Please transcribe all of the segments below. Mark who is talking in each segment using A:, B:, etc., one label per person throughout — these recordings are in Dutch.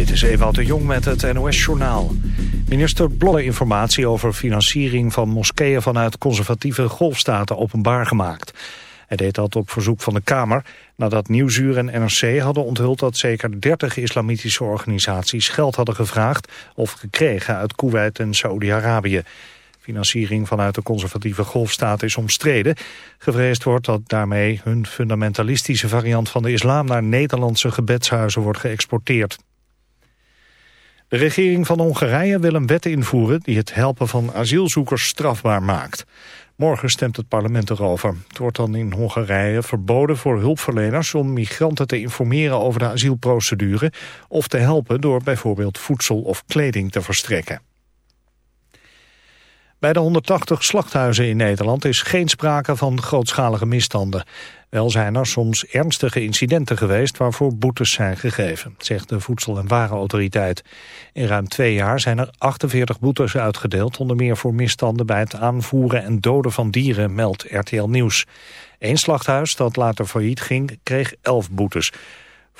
A: Dit is Ewout de Jong met het NOS-journaal. Minister Blolle informatie over financiering van moskeeën vanuit conservatieve golfstaten openbaar gemaakt. Hij deed dat op verzoek van de Kamer nadat Nieuwsuur en NRC hadden onthuld dat zeker 30 islamitische organisaties geld hadden gevraagd of gekregen uit Kuwait en Saoedi-Arabië. Financiering vanuit de conservatieve golfstaat is omstreden. Gevreesd wordt dat daarmee hun fundamentalistische variant van de islam naar Nederlandse gebedshuizen wordt geëxporteerd. De regering van Hongarije wil een wet invoeren die het helpen van asielzoekers strafbaar maakt. Morgen stemt het parlement erover. Het wordt dan in Hongarije verboden voor hulpverleners om migranten te informeren over de asielprocedure of te helpen door bijvoorbeeld voedsel of kleding te verstrekken. Bij de 180 slachthuizen in Nederland is geen sprake van grootschalige misstanden. Wel zijn er soms ernstige incidenten geweest waarvoor boetes zijn gegeven, zegt de Voedsel- en Warenautoriteit. In ruim twee jaar zijn er 48 boetes uitgedeeld, onder meer voor misstanden bij het aanvoeren en doden van dieren, meldt RTL Nieuws. Eén slachthuis dat later failliet ging, kreeg 11 boetes.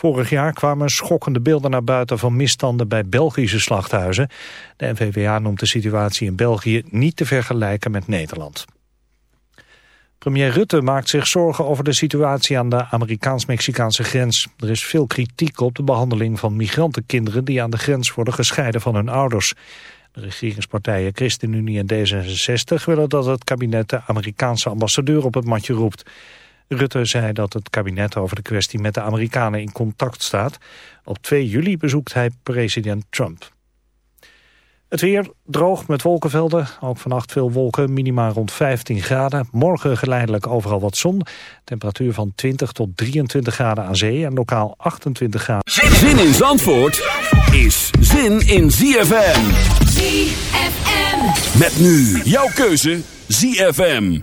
A: Vorig jaar kwamen schokkende beelden naar buiten van misstanden bij Belgische slachthuizen. De NVWA noemt de situatie in België niet te vergelijken met Nederland. Premier Rutte maakt zich zorgen over de situatie aan de Amerikaans-Mexicaanse grens. Er is veel kritiek op de behandeling van migrantenkinderen die aan de grens worden gescheiden van hun ouders. De regeringspartijen ChristenUnie en D66 willen dat het kabinet de Amerikaanse ambassadeur op het matje roept. Rutte zei dat het kabinet over de kwestie met de Amerikanen in contact staat. Op 2 juli bezoekt hij president Trump. Het weer droog met wolkenvelden. Ook vannacht veel wolken, minima rond 15 graden. Morgen geleidelijk overal wat zon. Temperatuur van 20 tot 23 graden aan zee en lokaal 28 graden.
B: Zin in Zandvoort is zin in ZFM.
C: ZFM.
B: Met nu jouw keuze ZFM.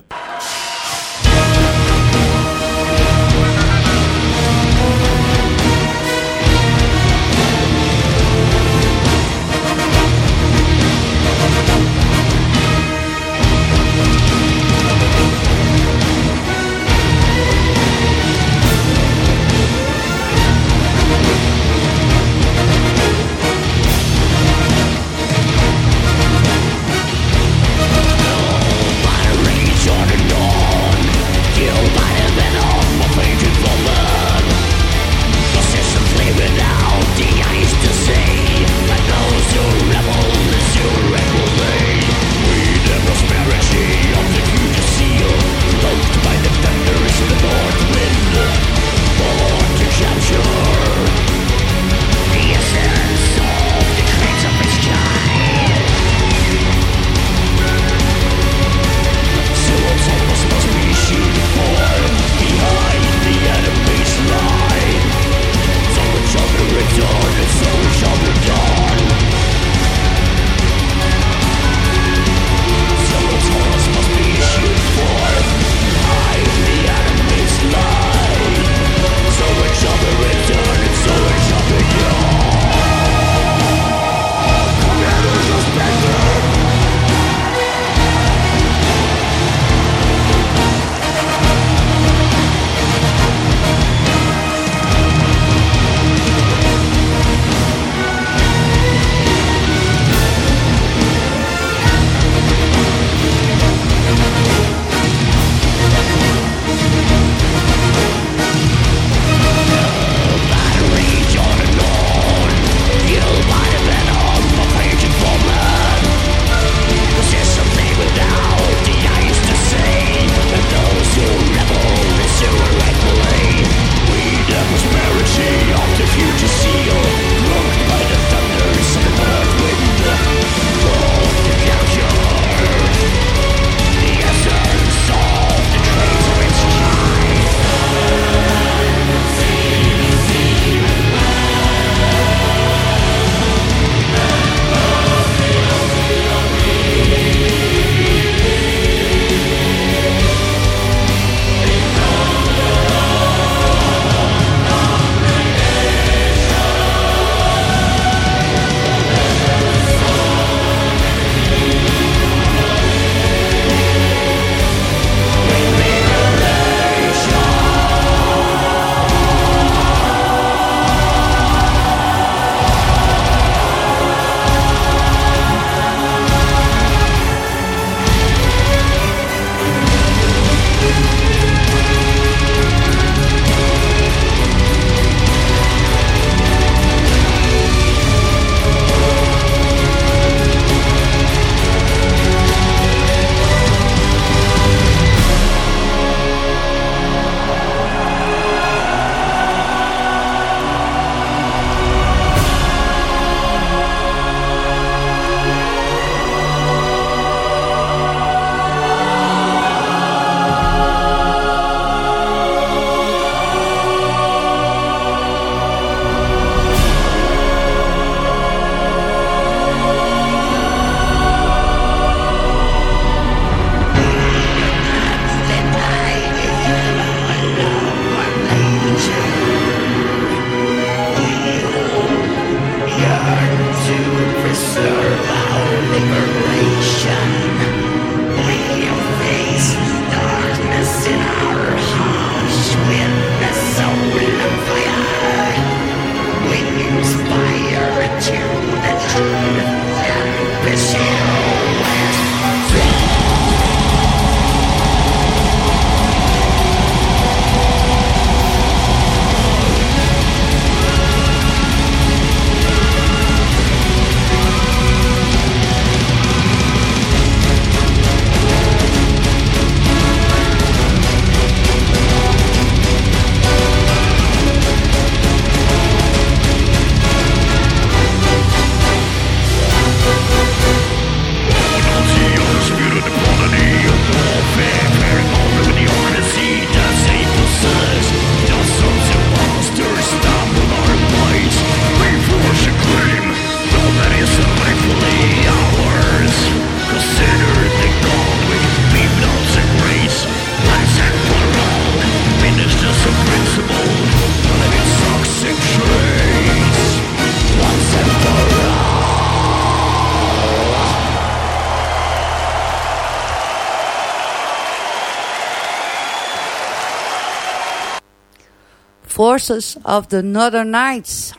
D: Forces of the Northern Nights.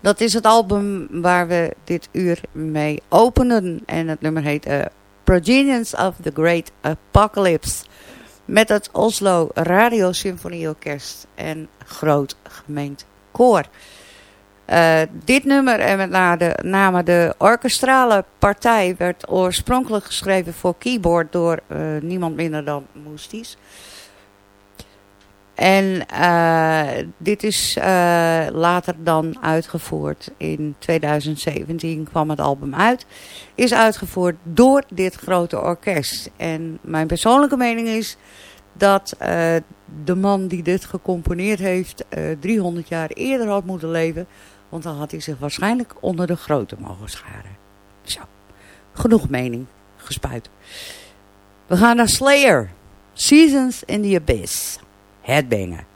D: Dat is het album waar we dit uur mee openen. En het nummer heet uh, of the Great Apocalypse. Met het Oslo Radio Symfonieorkest en groot gemeend koor. Uh, dit nummer en met name de orkestrale partij werd oorspronkelijk geschreven voor keyboard door uh, niemand minder dan Moesties. En uh, dit is uh, later dan uitgevoerd. In 2017 kwam het album uit. Is uitgevoerd door dit grote orkest. En mijn persoonlijke mening is dat uh, de man die dit gecomponeerd heeft 300 jaar eerder had moeten leven. Want dan had hij zich waarschijnlijk onder de grote mogen scharen. Zo, genoeg mening gespuit. We gaan naar Slayer. Seasons in the Abyss. Headbanger.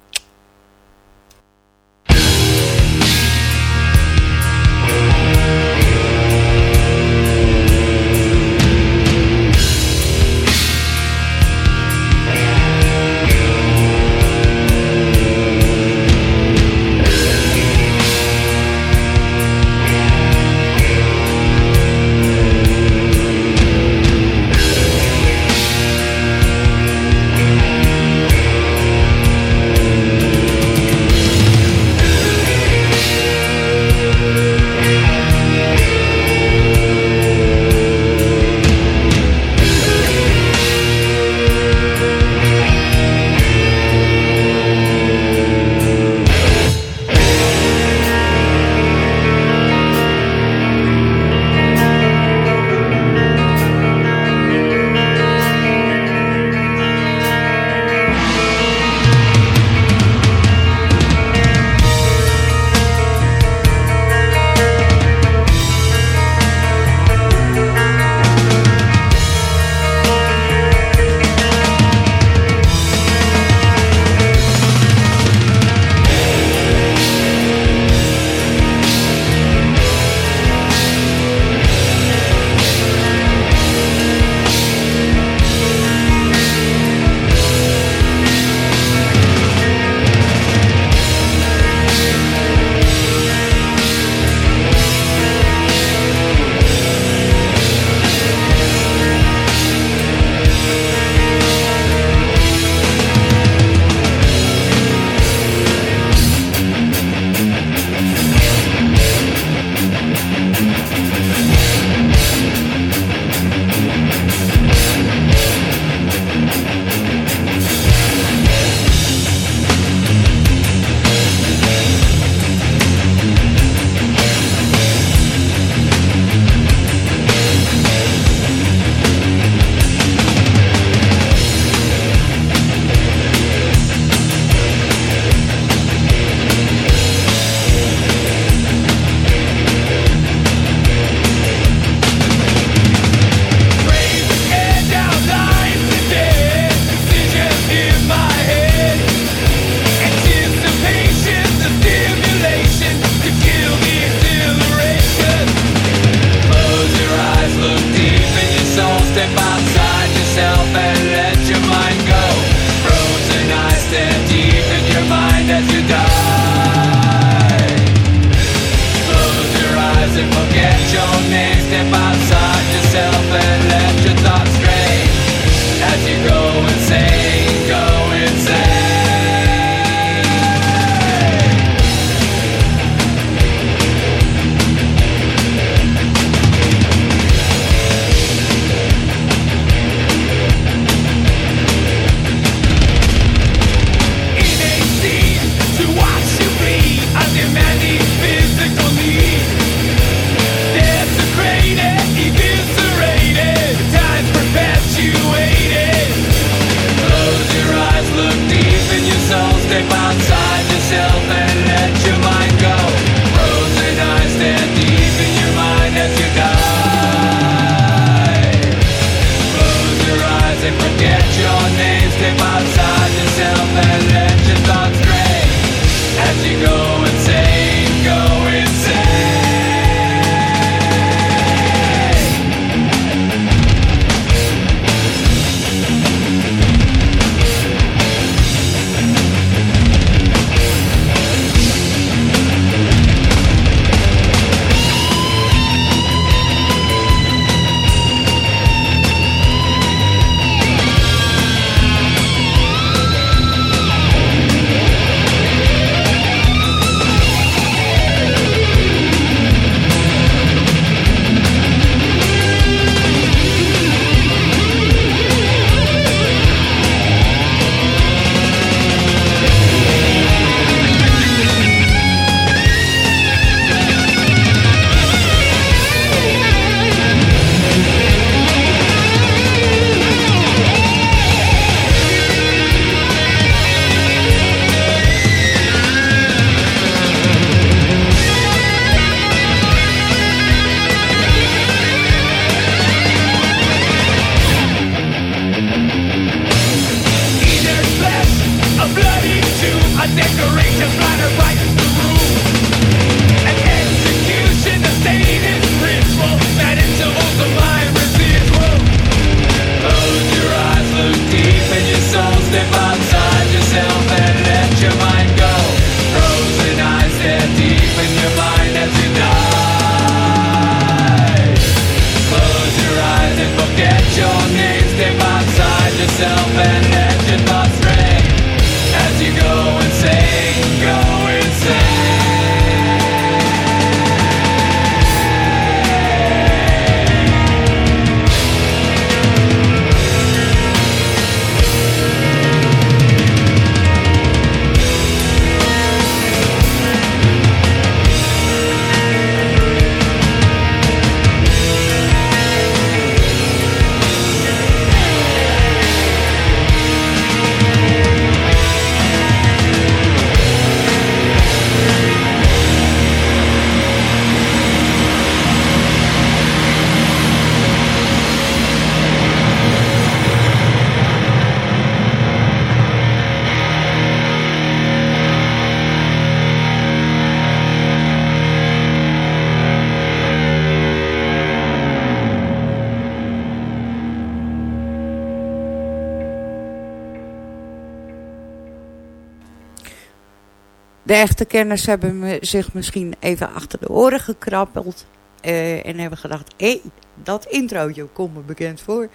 D: De echte kenners hebben zich misschien even achter de oren gekrabbeld. Uh, en hebben gedacht, hé, hey, dat introotje komt me bekend voor.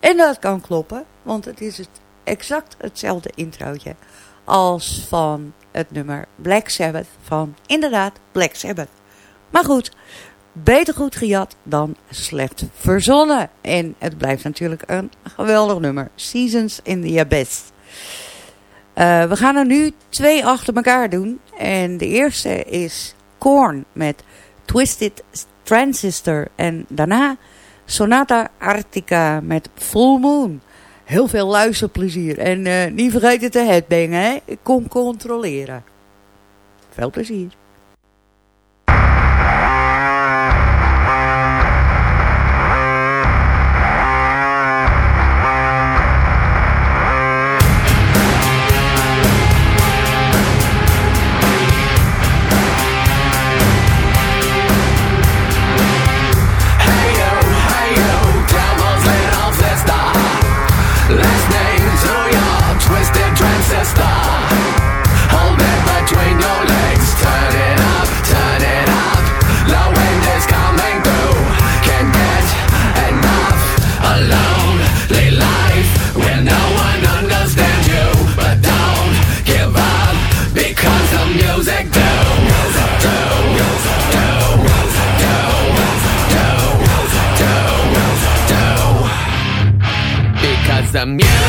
D: En dat kan kloppen, want het is het exact hetzelfde introotje als van het nummer Black Sabbath van inderdaad Black Sabbath. Maar goed, beter goed gejat dan slecht verzonnen. En het blijft natuurlijk een geweldig nummer. Seasons in the Abyss. Uh, we gaan er nu twee achter elkaar doen. En de eerste is Korn met Twisted Transistor. En daarna Sonata Arctica met Full Moon. Heel veel luisterplezier. En uh, niet vergeten te headbangen, hè. Kom controleren. Veel plezier.
E: The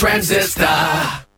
D: transistor.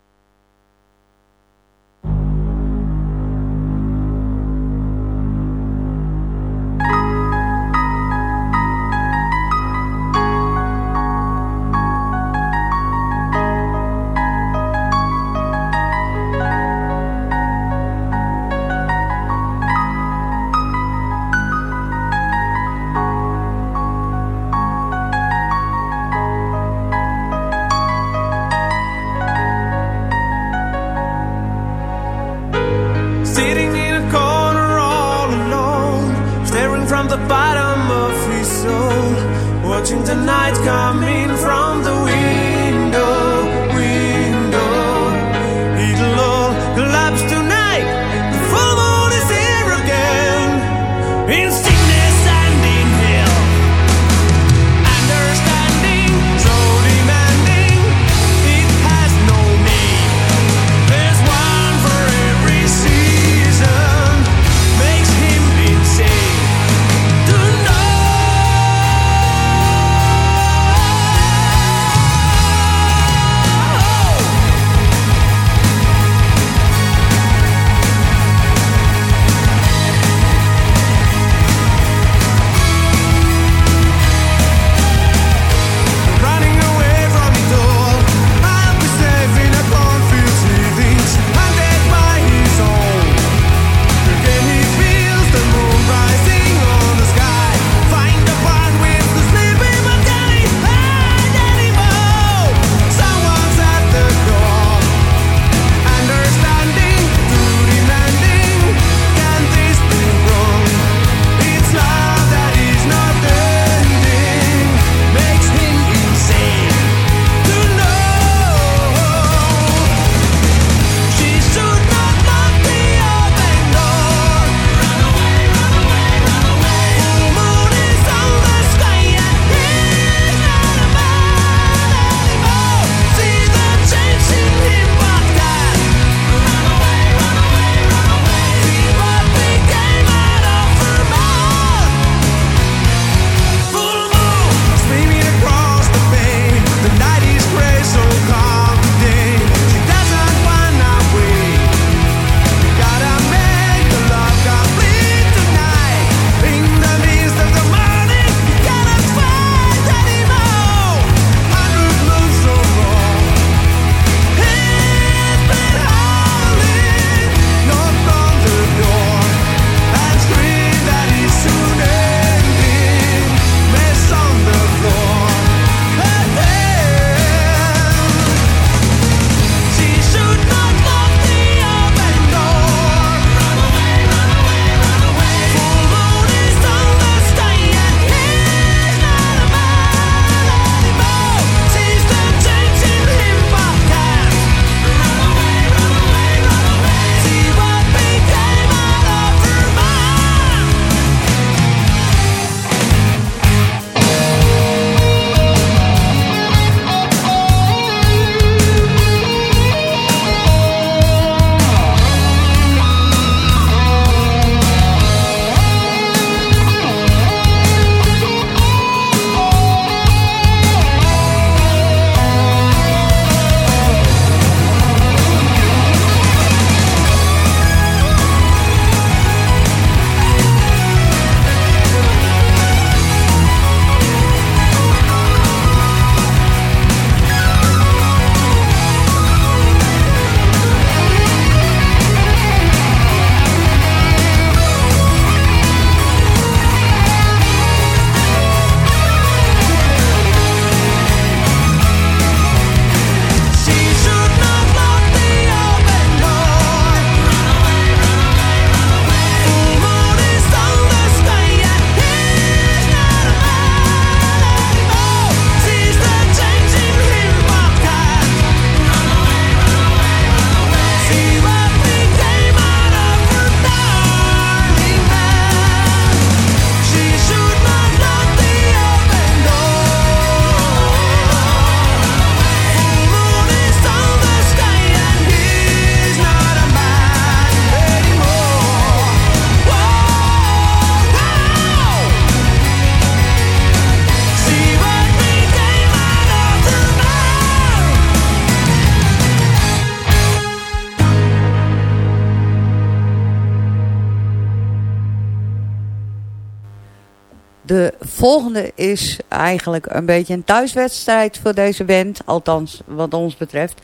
D: Is eigenlijk een beetje een thuiswedstrijd voor deze band. Althans, wat ons betreft.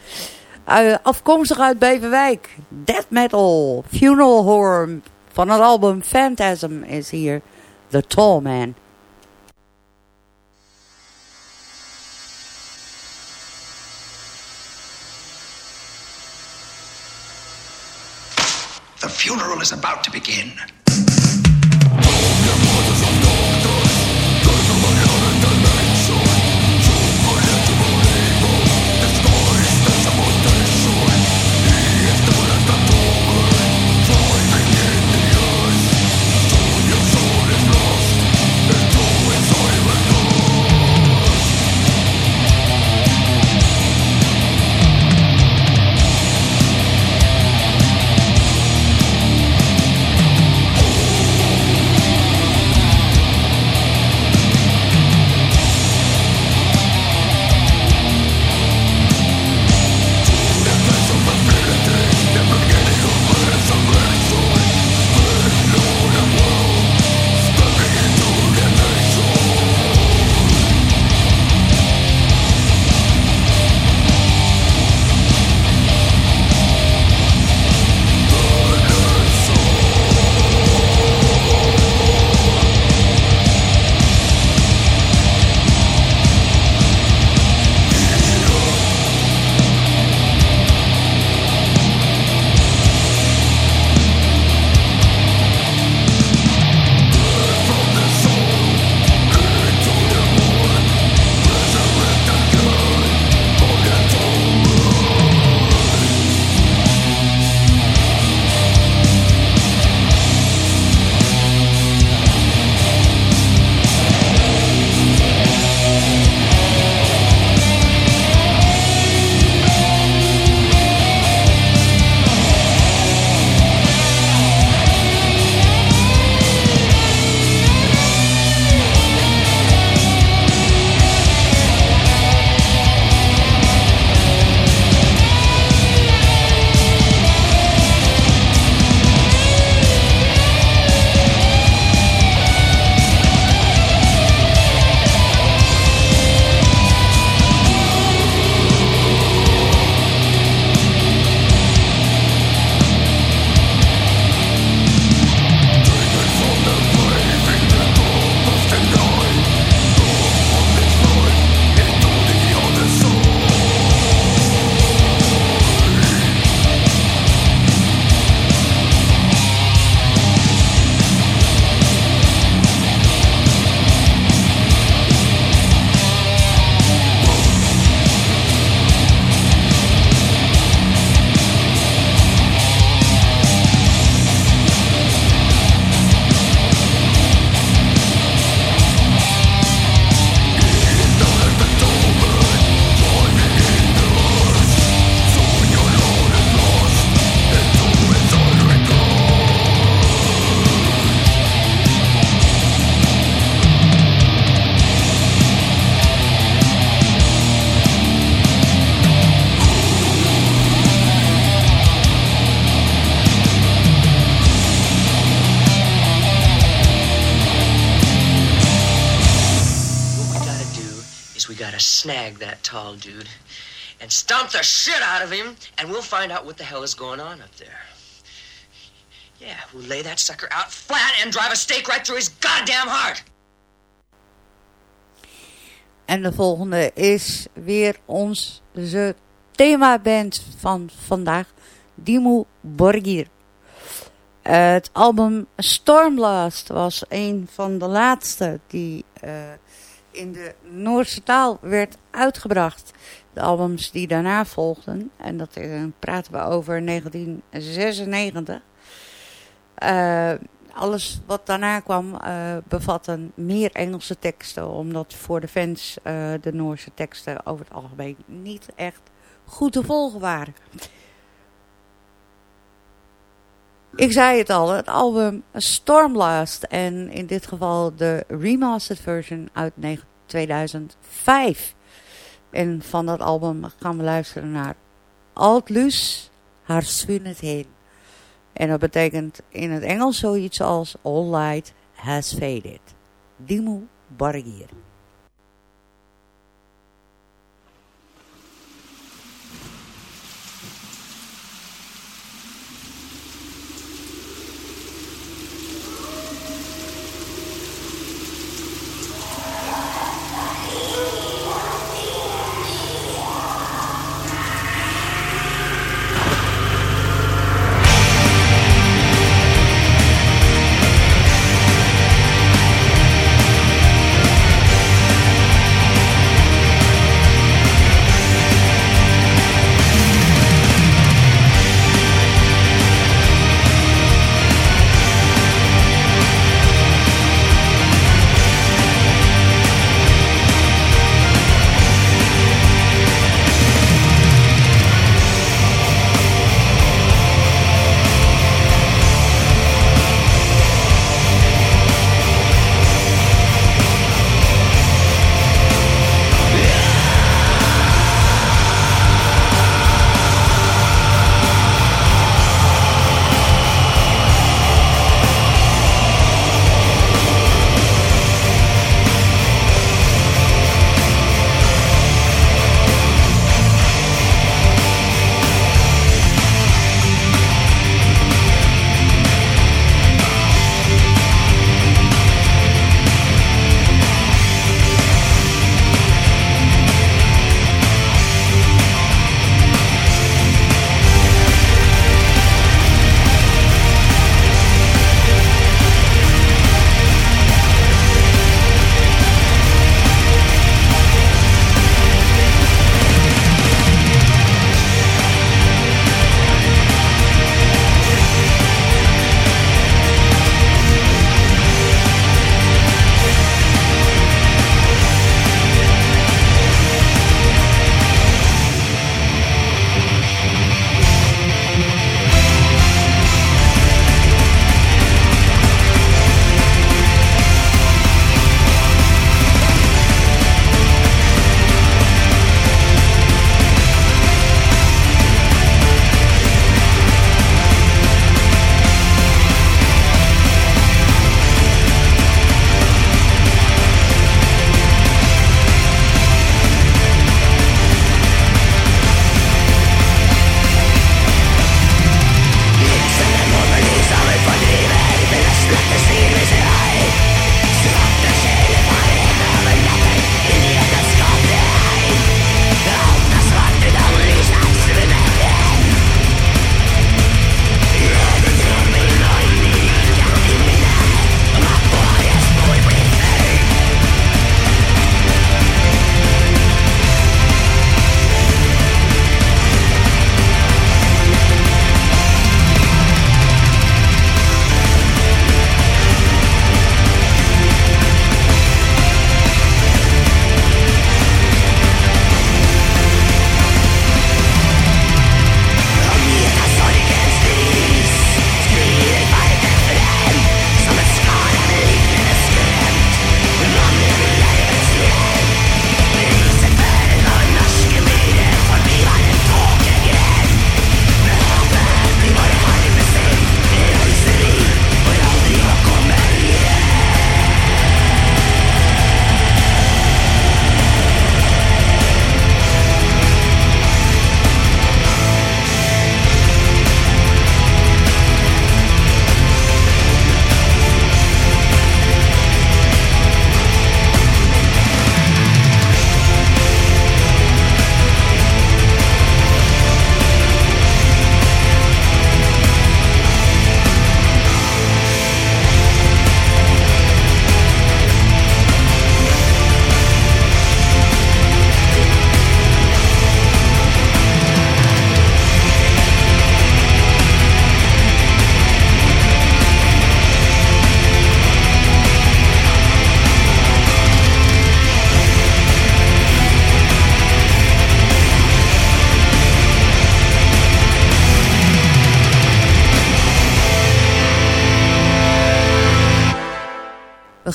D: Uh, afkomstig uit Beverwijk. Death Metal. Funeral Horror. Van het album Phantasm is hier The Tall Man.
F: The funeral is about to begin.
G: The shit out of him, and we'll find out what the hell is going on up there. Yeah, we'll lay that sucker out flat and drive a stake right through his goddamn heart.
D: En de volgende is weer onze themaband van vandaag, Dimo Borgir. het album Stormblast was een van de laatste die uh, in de Noorse taal werd uitgebracht de albums die daarna volgden. En dat uh, praten we over 1996. Uh, eh, alles wat daarna kwam uh, bevatte meer Engelse teksten. Omdat voor de fans de Noorse teksten over het algemeen niet echt goed te volgen waren. Ik zei het al, het album Stormblast. En in dit geval de remastered version uit 2005. En van dat album gaan we luisteren naar Altlus, haar het heen. En dat betekent in het Engels zoiets als All Light Has Faded. Dimo
H: Barrier.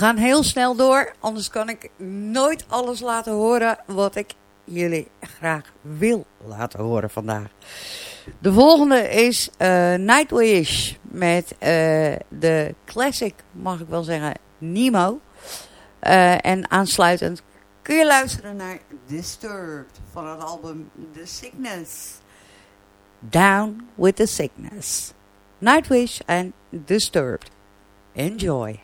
H: Gaan heel snel door, anders kan ik nooit alles laten horen wat ik jullie graag wil laten horen vandaag. De volgende is uh, Nightwish met uh, de classic, mag ik wel zeggen, Nemo.
C: Uh, en aansluitend kun je luisteren naar Disturbed van het album The Sickness. Down with the Sickness. Nightwish en Disturbed. Enjoy.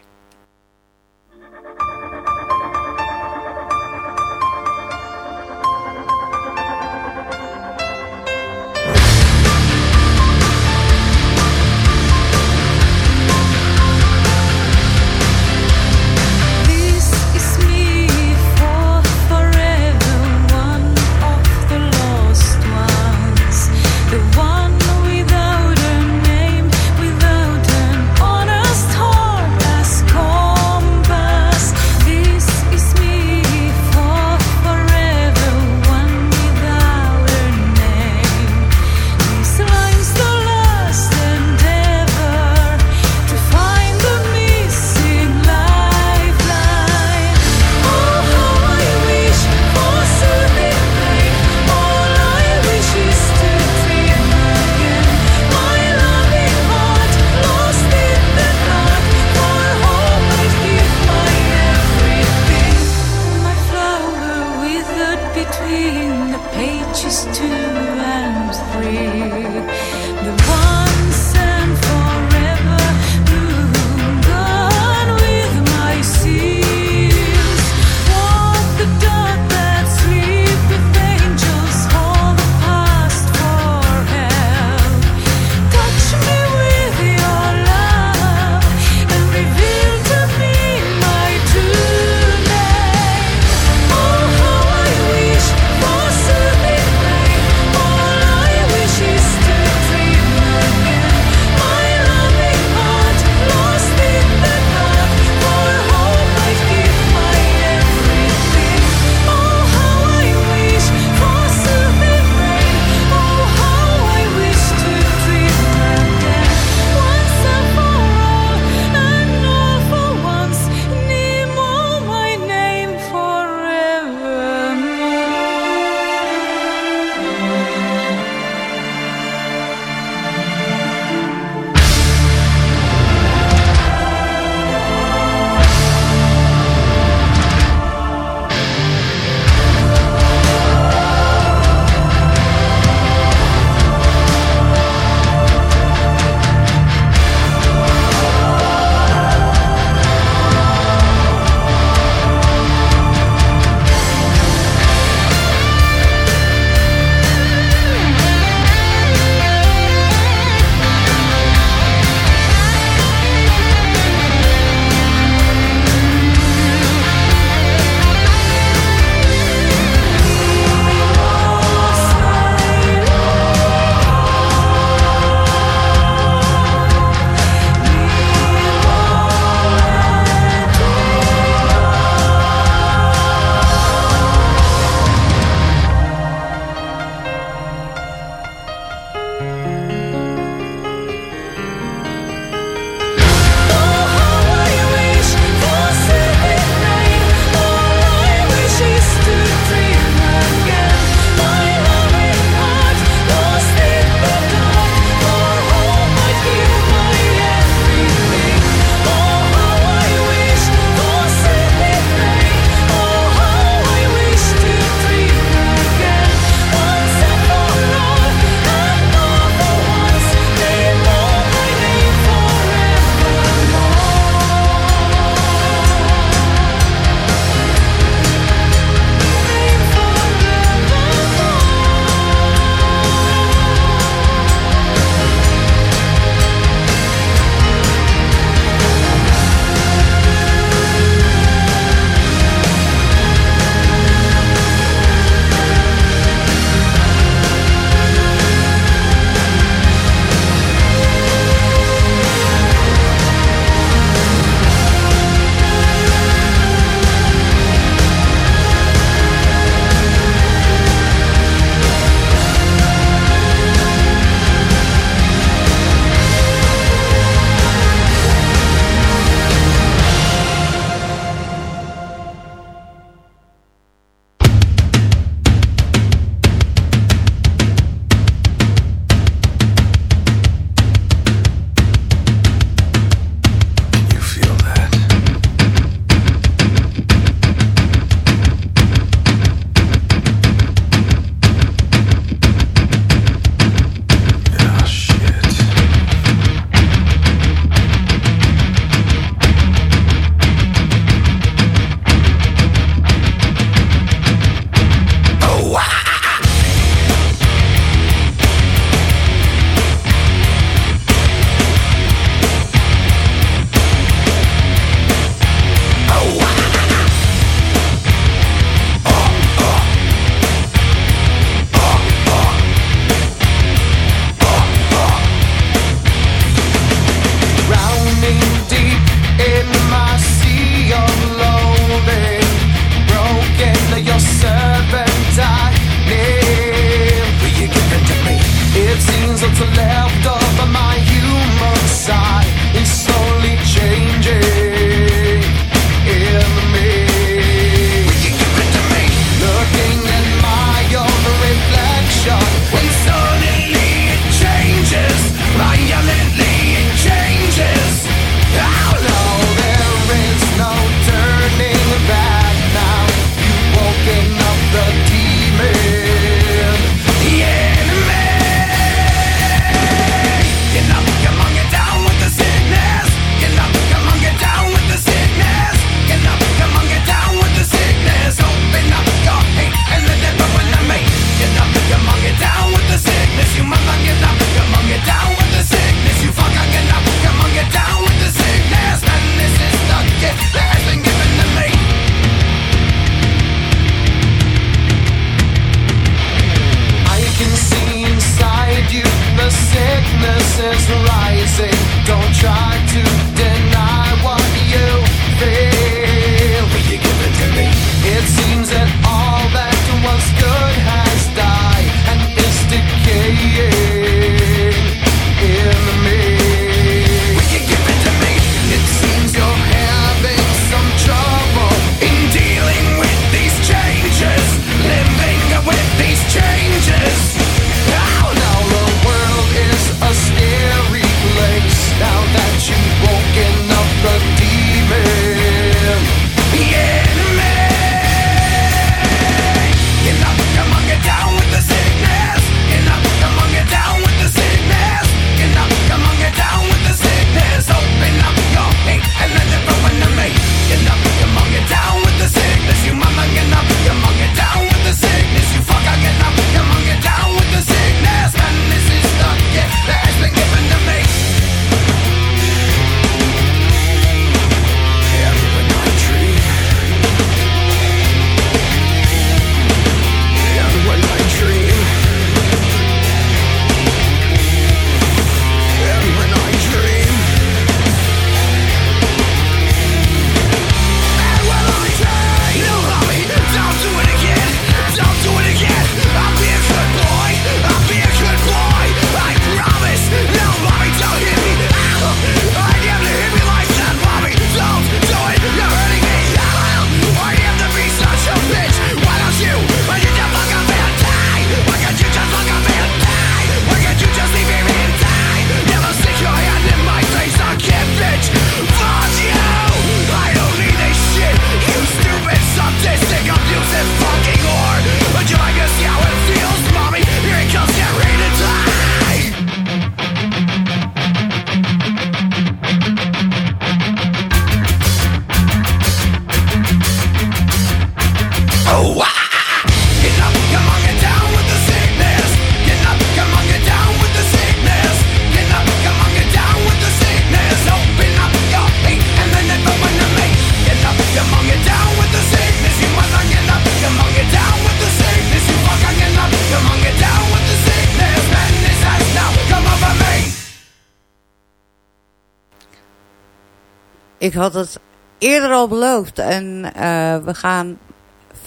H: Ik had het eerder al beloofd. En eh, we gaan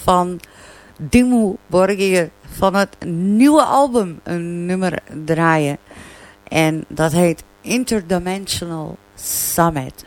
H: van Dimmu Borgir van het nieuwe album een nummer draaien. En dat heet Interdimensional Summit.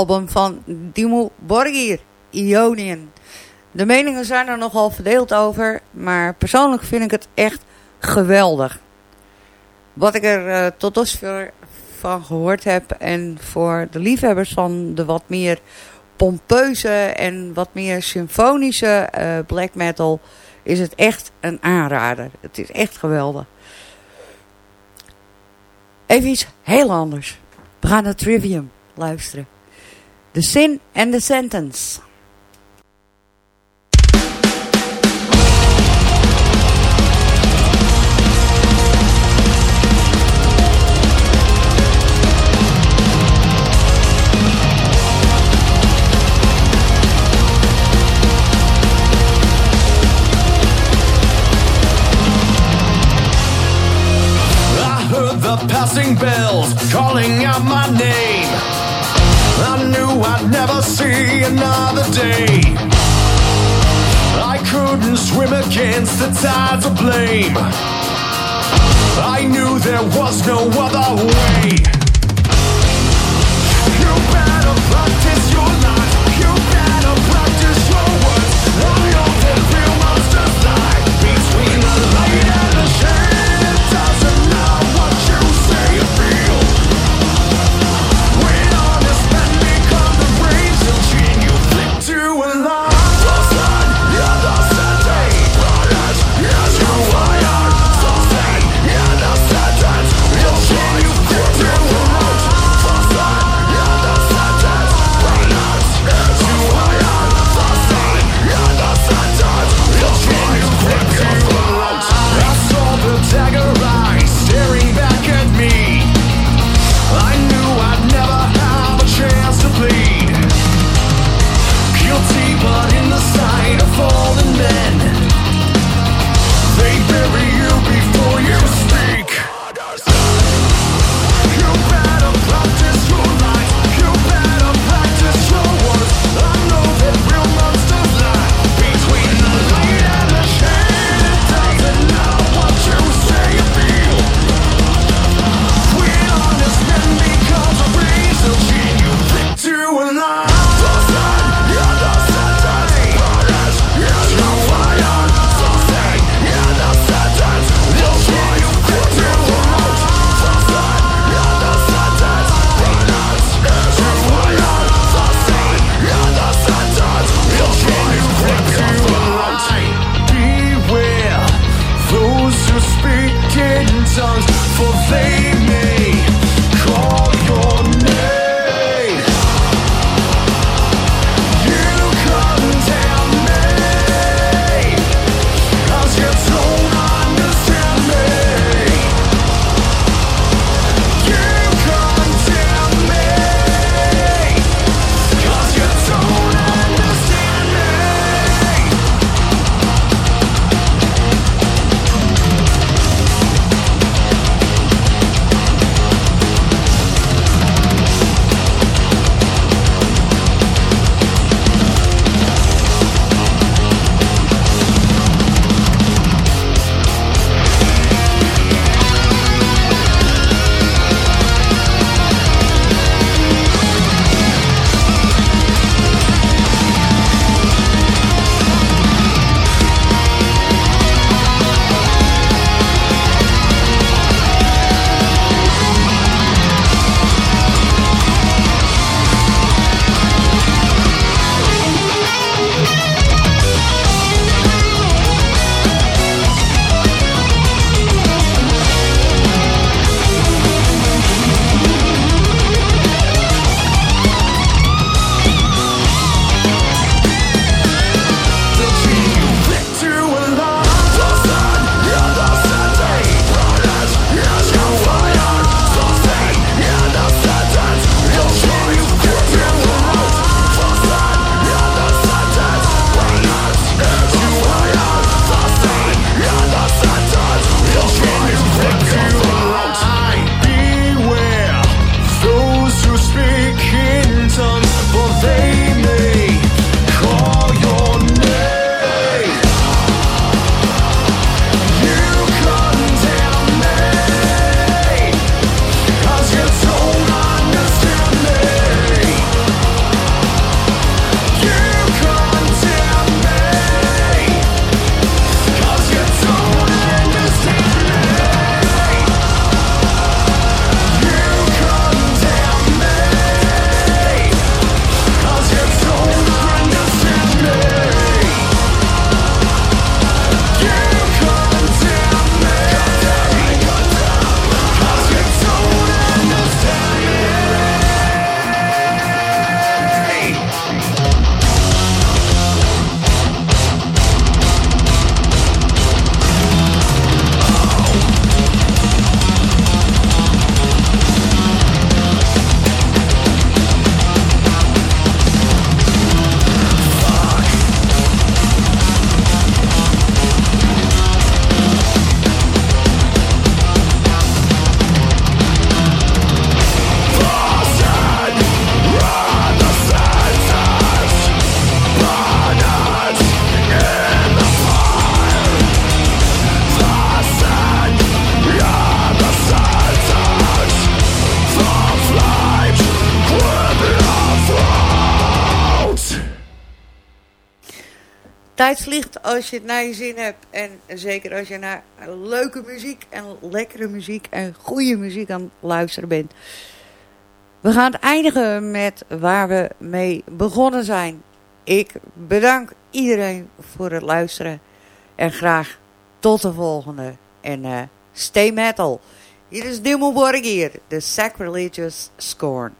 H: Album van Dimmu Borgir, Ionian.
D: De meningen zijn er nogal verdeeld over, maar persoonlijk vind ik het echt geweldig. Wat ik er uh, tot dusver van gehoord heb en voor de liefhebbers van de wat meer pompeuze en wat meer symfonische uh, black metal is het echt een aanrader. Het is echt geweldig. Even iets heel anders. We gaan naar Trivium luisteren. The Sin and the Sentence.
E: passing bells calling out my name. I knew I'd never see another day. I couldn't swim against the tides of blame. I knew there was no other way. You better practice Tijd als je het naar je zin hebt. En zeker als je naar leuke muziek en lekkere muziek en goede muziek aan het luisteren bent. We gaan eindigen met waar we mee begonnen zijn. Ik bedank iedereen voor het luisteren. En graag tot de volgende. En uh, stay metal. Hier is Dimmelborg hier. The Sacrilegious Scorn.